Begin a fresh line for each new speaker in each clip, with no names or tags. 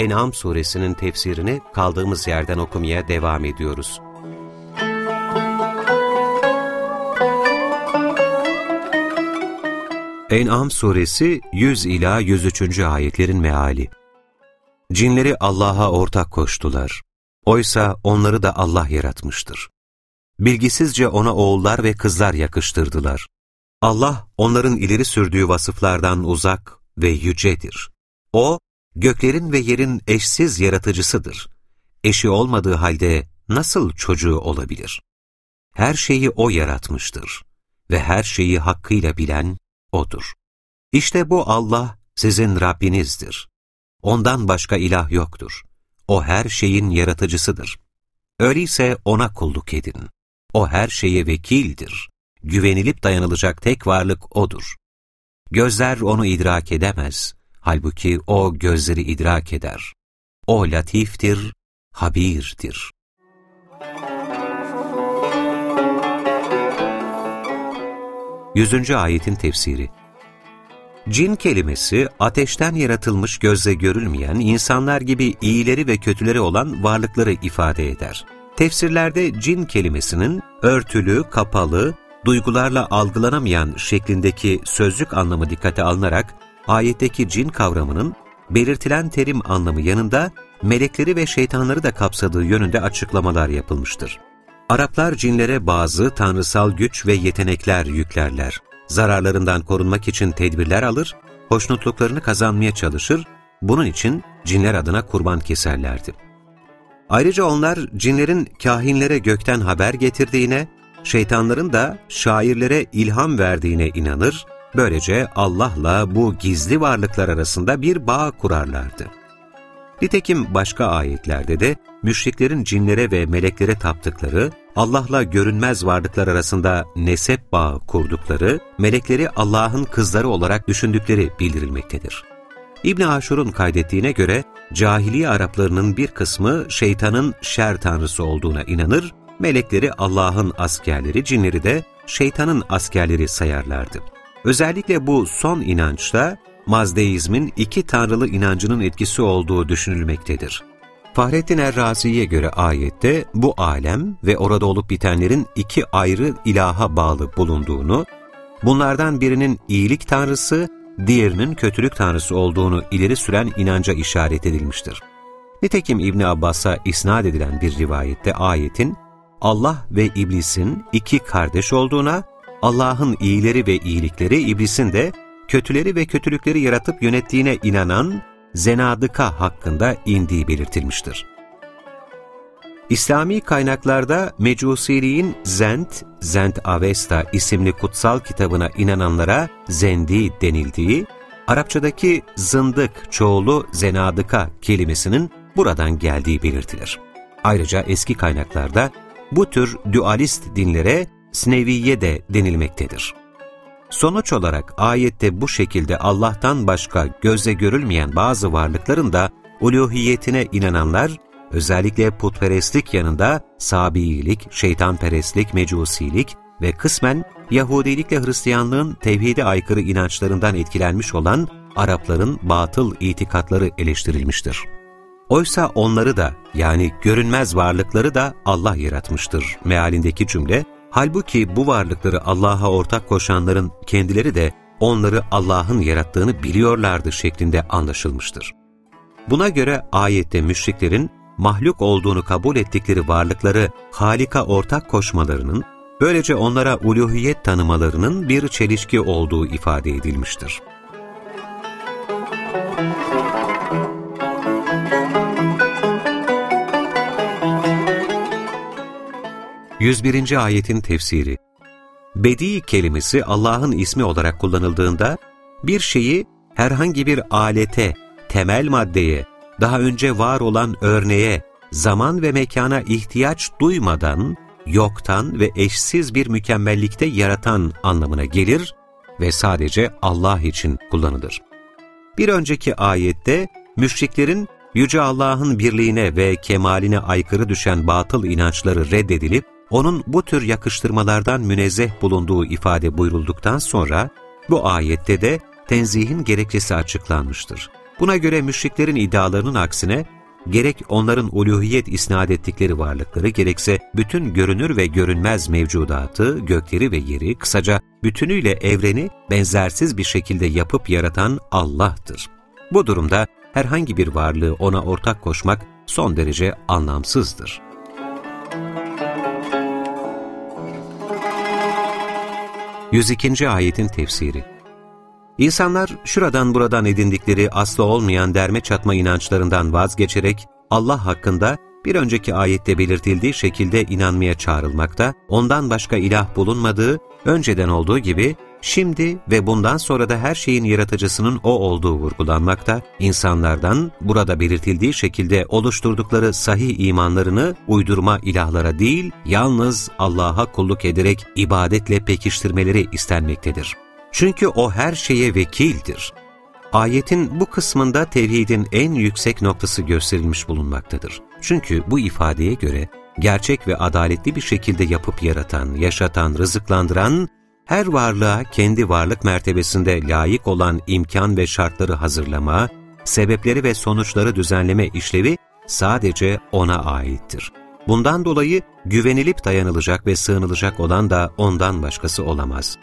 En'am suresinin tefsirini kaldığımız yerden okumaya devam ediyoruz. En'am suresi 100 ila 103. ayetlerin meali. Cinleri Allah'a ortak koştular. Oysa onları da Allah yaratmıştır. Bilgisizce ona oğullar ve kızlar yakıştırdılar. Allah onların ileri sürdüğü vasıflardan uzak ve yücedir. O, göklerin ve yerin eşsiz yaratıcısıdır. Eşi olmadığı halde nasıl çocuğu olabilir? Her şeyi O yaratmıştır ve her şeyi hakkıyla bilen O'dur. İşte bu Allah sizin Rabbinizdir. Ondan başka ilah yoktur. O her şeyin yaratıcısıdır. Öyleyse O'na kulluk edin. O her şeye vekildir güvenilip dayanılacak tek varlık O'dur. Gözler O'nu idrak edemez, halbuki O gözleri idrak eder. O latiftir, habirdir. Yüzüncü ayetin tefsiri Cin kelimesi, ateşten yaratılmış gözle görülmeyen, insanlar gibi iyileri ve kötüleri olan varlıkları ifade eder. Tefsirlerde cin kelimesinin örtülü, kapalı, duygularla algılanamayan şeklindeki sözlük anlamı dikkate alınarak ayetteki cin kavramının belirtilen terim anlamı yanında melekleri ve şeytanları da kapsadığı yönünde açıklamalar yapılmıştır. Araplar cinlere bazı tanrısal güç ve yetenekler yüklerler. Zararlarından korunmak için tedbirler alır, hoşnutluklarını kazanmaya çalışır, bunun için cinler adına kurban keserlerdi. Ayrıca onlar cinlerin kahinlere gökten haber getirdiğine, şeytanların da şairlere ilham verdiğine inanır, böylece Allah'la bu gizli varlıklar arasında bir bağ kurarlardı. Nitekim başka ayetlerde de müşriklerin cinlere ve meleklere taptıkları, Allah'la görünmez varlıklar arasında nesep bağı kurdukları, melekleri Allah'ın kızları olarak düşündükleri bildirilmektedir. İbn Aşur'un kaydettiğine göre, cahiliye Araplarının bir kısmı şeytanın şer tanrısı olduğuna inanır melekleri Allah'ın askerleri, cinleri de şeytanın askerleri sayarlardı. Özellikle bu son inançta Mazdeizmin iki tanrılı inancının etkisi olduğu düşünülmektedir. Fahrettin Errazi'ye göre ayette bu alem ve orada olup bitenlerin iki ayrı ilaha bağlı bulunduğunu, bunlardan birinin iyilik tanrısı, diğerinin kötülük tanrısı olduğunu ileri süren inanca işaret edilmiştir. Nitekim İbni Abbas'a isnat edilen bir rivayette ayetin, Allah ve iblisin iki kardeş olduğuna, Allah'ın iyileri ve iyilikleri iblisin de kötüleri ve kötülükleri yaratıp yönettiğine inanan zenadıka hakkında indiği belirtilmiştir. İslami kaynaklarda Mecusiliğin Zent, Zent Avesta isimli kutsal kitabına inananlara zendi denildiği, Arapçadaki zındık çoğulu zenadıka kelimesinin buradan geldiği belirtilir. Ayrıca eski kaynaklarda bu tür dualist dinlere Sneviye de denilmektedir. Sonuç olarak ayette bu şekilde Allah'tan başka gözle görülmeyen bazı varlıkların da uluhiyetine inananlar, özellikle putperestlik yanında Sabiilik, şeytanperestlik, mecusilik ve kısmen Yahudilikle Hristiyanlığın tevhide aykırı inançlarından etkilenmiş olan Arapların batıl itikatları eleştirilmiştir. Oysa onları da yani görünmez varlıkları da Allah yaratmıştır mealindeki cümle, halbuki bu varlıkları Allah'a ortak koşanların kendileri de onları Allah'ın yarattığını biliyorlardı şeklinde anlaşılmıştır. Buna göre ayette müşriklerin mahluk olduğunu kabul ettikleri varlıkları Halika ortak koşmalarının, böylece onlara uluhiyet tanımalarının bir çelişki olduğu ifade edilmiştir. 101. ayetin tefsiri Bedi kelimesi Allah'ın ismi olarak kullanıldığında, bir şeyi herhangi bir alete, temel maddeye, daha önce var olan örneğe, zaman ve mekana ihtiyaç duymadan, yoktan ve eşsiz bir mükemmellikte yaratan anlamına gelir ve sadece Allah için kullanılır. Bir önceki ayette, müşriklerin Yüce Allah'ın birliğine ve kemaline aykırı düşen batıl inançları reddedilip, onun bu tür yakıştırmalardan münezzeh bulunduğu ifade buyurulduktan sonra, bu ayette de tenzihin gerekçesi açıklanmıştır. Buna göre müşriklerin iddialarının aksine, gerek onların uluhiyet isnat ettikleri varlıkları, gerekse bütün görünür ve görünmez mevcudatı, gökleri ve yeri, kısaca bütünüyle evreni benzersiz bir şekilde yapıp yaratan Allah'tır. Bu durumda herhangi bir varlığı ona ortak koşmak son derece anlamsızdır. 102. Ayetin Tefsiri İnsanlar şuradan buradan edindikleri aslı olmayan derme çatma inançlarından vazgeçerek Allah hakkında bir önceki ayette belirtildiği şekilde inanmaya çağrılmakta, ondan başka ilah bulunmadığı, önceden olduğu gibi şimdi ve bundan sonra da her şeyin yaratıcısının O olduğu vurgulanmakta, insanlardan burada belirtildiği şekilde oluşturdukları sahih imanlarını uydurma ilahlara değil, yalnız Allah'a kulluk ederek ibadetle pekiştirmeleri istenmektedir. Çünkü O her şeye vekildir. Ayetin bu kısmında tevhidin en yüksek noktası gösterilmiş bulunmaktadır. Çünkü bu ifadeye göre gerçek ve adaletli bir şekilde yapıp yaratan, yaşatan, rızıklandıran, her varlığa kendi varlık mertebesinde layık olan imkan ve şartları hazırlama, sebepleri ve sonuçları düzenleme işlevi sadece O'na aittir. Bundan dolayı güvenilip dayanılacak ve sığınılacak olan da O'ndan başkası olamaz.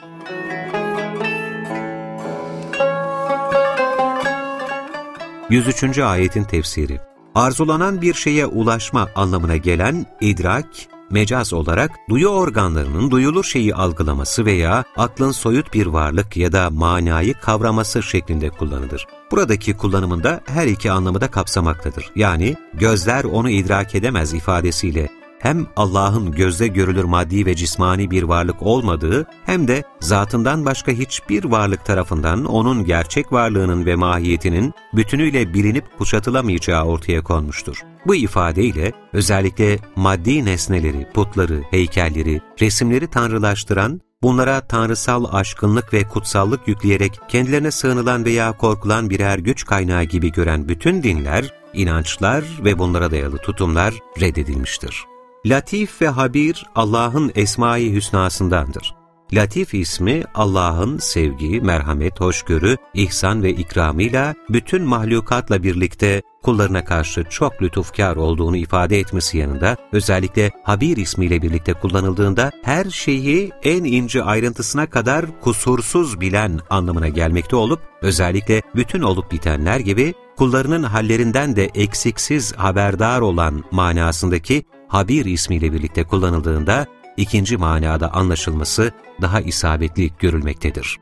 103. Ayetin Tefsiri Arzulanan bir şeye ulaşma anlamına gelen idrak, mecaz olarak duyu organlarının duyulur şeyi algılaması veya aklın soyut bir varlık ya da manayı kavraması şeklinde kullanılır. Buradaki kullanımında her iki anlamı da kapsamaktadır. Yani gözler onu idrak edemez ifadesiyle hem Allah'ın gözle görülür maddi ve cismani bir varlık olmadığı hem de zatından başka hiçbir varlık tarafından onun gerçek varlığının ve mahiyetinin bütünüyle bilinip kuşatılamayacağı ortaya konmuştur. Bu ifadeyle özellikle maddi nesneleri, putları, heykelleri, resimleri tanrılaştıran, bunlara tanrısal aşkınlık ve kutsallık yükleyerek kendilerine sığınılan veya korkulan birer güç kaynağı gibi gören bütün dinler, inançlar ve bunlara dayalı tutumlar reddedilmiştir. Latif ve Habir Allah'ın Esma-i Hüsnasındandır. Latif ismi Allah'ın sevgi, merhamet, hoşgörü, ihsan ve ikramıyla bütün mahlukatla birlikte kullarına karşı çok lütufkar olduğunu ifade etmesi yanında özellikle Habir ismiyle birlikte kullanıldığında her şeyi en ince ayrıntısına kadar kusursuz bilen anlamına gelmekte olup özellikle bütün olup bitenler gibi kullarının hallerinden de eksiksiz haberdar olan manasındaki Habir ismiyle birlikte kullanıldığında ikinci manada anlaşılması daha isabetli görülmektedir.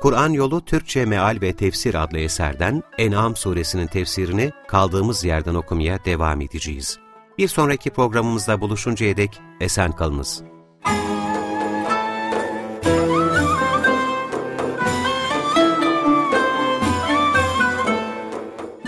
Kur'an Yolu Türkçe Meal ve Tefsir adlı eserden En'am suresinin tefsirini kaldığımız yerden okumaya devam edeceğiz. Bir sonraki programımızda buluşuncaya dek esen kalınız.